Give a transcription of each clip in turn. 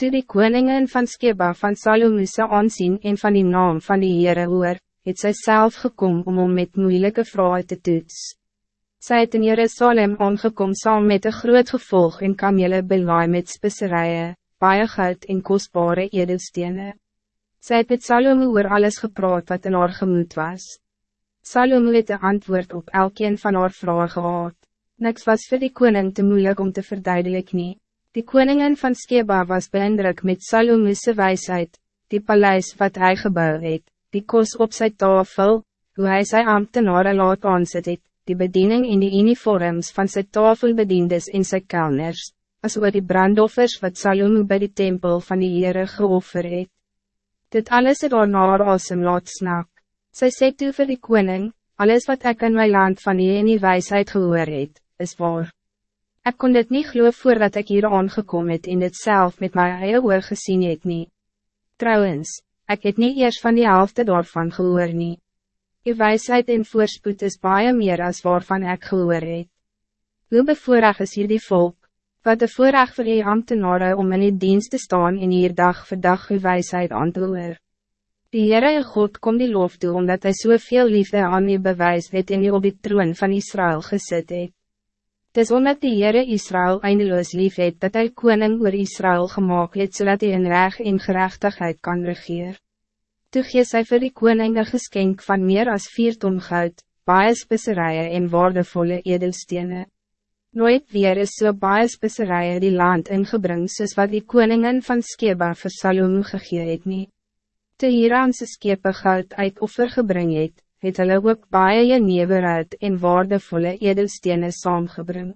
Toe die koningin van Skeba van Salomuse aansien en van die naam van die Heere hoor, het sy self gekom om om met moeilijke vragen te toets. Sy het in Jerusalem aangekom saam met een groot gevolg en kamele belaai met spisserijen, baie goud en kostbare edelstenen. Sy het met Salome oor alles gepraat wat in haar gemoed was. Salome het een antwoord op elkeen van haar vragen gehad. Niks was voor die koning te moeilijk om te verduidelijken. nie. Die koningin van Skeba was beïndruk met Salome's wijsheid, die paleis wat hij gebouwd het, die kos op zijn tafel, hoe hij zijn ambtenaren laat aanzet het, die bediening in die uniforms van zijn tafelbediendes in zijn kelners, as oor die brandoffers wat Salome bij die tempel van die Heere geoffer het. Dit alles het haar asem laat snak. Sy sê toe vir die koning, alles wat ik in mijn land van die en die wijsheid gehoor het, is waar. Ik kon dit niet geloof voordat ik hier aangekomen het in het zelf met my eie oor gezien het nie. Trouwens, ik het niet eerst van die helft daarvan gehoor nie. Die wijsheid en voorspoed is baie meer as waarvan ik gehoor het. Hoe bevoorrecht is hier die volk, wat de voorrecht vir die ambtenare om in die dienst te staan en hier dag vir dag uw wijsheid aan te hoor. Die Heere God kom die lof toe omdat hij soveel liefde aan u bewys het en u op die troon van Israël gezet het. Het is omdat die Heere Israël eindeloos lief het, dat hij koning oor Israël gemaakt het, zodat hij in reg en gerechtigheid kan regeer. Toe gee sy vir die koning een geskenk van meer als vier ton goud, baie spisserijen en waardevolle edelstenen. Nooit weer is so baie spisserijen die land ingebring soos wat die koningin van Skeba vir Salomo gegee het nie. Toe Hiraanse skepe goud uit offer gebring het, het hulle ook baie jeneverhout en waardevolle edelstenen saamgebring.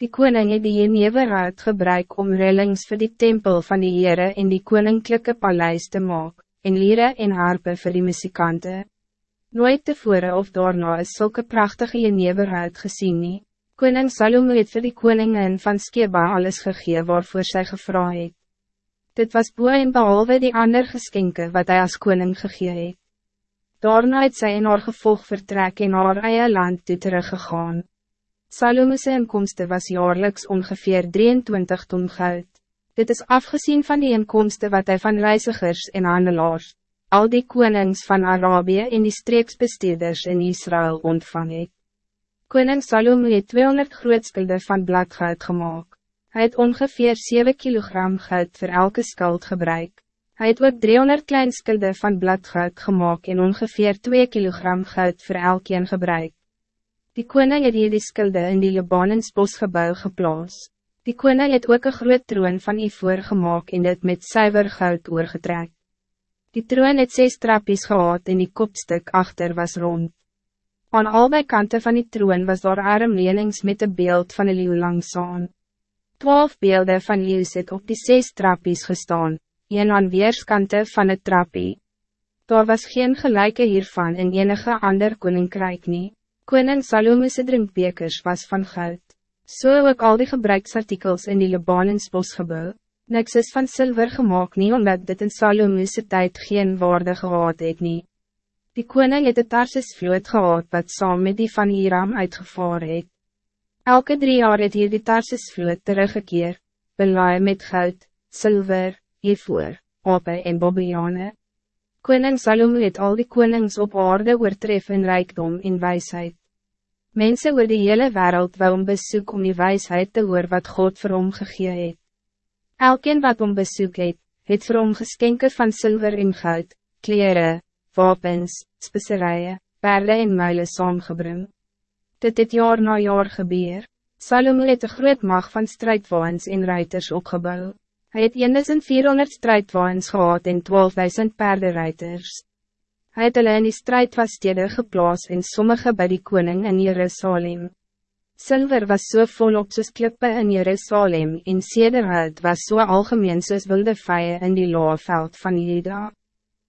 Die koning het die jeneverhout gebruik om rillings voor die tempel van die Heere en die koninklijke paleis te maak, en liere en harpe voor die muzikante. Nooit tevore of daarna is zulke prachtige jeneverhout gezien nie. Koning Salomo het vir die koningin van Skeba alles gegee waarvoor sy gevra het. Dit was boe en behalve die ander geskenke wat hij als koning gegee het. Daarna het sy in haar gevolg vertrek en haar eie land toe teruggegaan. Salomo's inkomste was jaarlijks ongeveer 23 ton goud. Dit is afgezien van die inkomsten wat hij van reizigers en handelaars, al die konings van Arabië en die streeksbesteeders in Israël ontvang het. Koning Salomo het 200 grootskulde van bladgoud gemaakt. Hij het ongeveer 7 kilogram goud voor elke skuld gebruik. Hij het ook 300 kleinskulde van bladgoud gemaakt en ongeveer 2 kilogram goud voor elkeen gebruik. Die koning het hier die skulde in die Libanensbos gebouw geplaas. Die koning het ook een groot troon van ivoor gemaakt en dit met zuiver goud oorgetrek. Die troon het zes trappies gehad en die kopstuk achter was rond. Aan albei kanten van die troon was daar armlenings met een beeld van een leeuw langs aan. Twaalf beelden van leeuws het op die zes trappies gestaan, een aan weerskante van het trappie. Daar was geen gelijke hiervan in enige ander koninkrijk nie. Koning Salomo's drinkbekers was van goud. So ook al die gebruiksartikels in die Libanensbos gebouw. Niks is van zilver gemaakt nie omdat dit in Salomo's tijd geen waarde gehad het nie. Die koning het de Tarsis vloot gehad wat saam met die van Hiram uitgevaar het. Elke drie jaar het hier die Tarsis vloot teruggekeer, belaai met goud, zilver, hiervoor, ape en bobbejane. Koning Salomo het al die konings op aarde oortref in rijkdom en wijsheid. Mensen oor die hele wereld wou om besoek om die wijsheid te hoor wat God vir hom gegee het. Elkeen wat om besoek het, het vir hom geskenke van zilver en goud, kleren, wapens, specerijen, perle en muile saamgebring. Dit het jaar na jaar gebeur. Salomo het een groot mag van strijdwaans en ruiters opgebouwd. Hij het 1400 strijdwaans gehad en 12.000 paardenrijders. Hij het hulle in die strijdwastede geplaas en sommige bij die koning in Jerusalem. Silver was so volop soos klippe in Jerusalem en sederhout was so algemeen soos wilde vijie in die loofveld van Juda.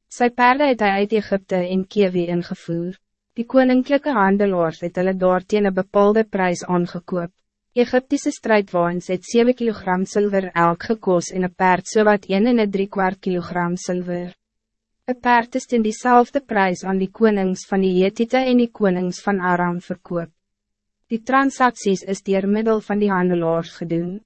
Sy paarden het hy uit Egypte en Kewe ingevoer. Die koninklijke handelaars het hulle daar teen een bepaalde prijs aangekoop. Egyptische strijdwaans het 7 kg zilver elk gekos en een paard so wat 1 en 3 kwart kilogram zilver. Een paard is in diezelfde prijs aan die konings van die Jetite en die konings van Aram verkoop. Die transacties is dier middel van die handelaars gedoen.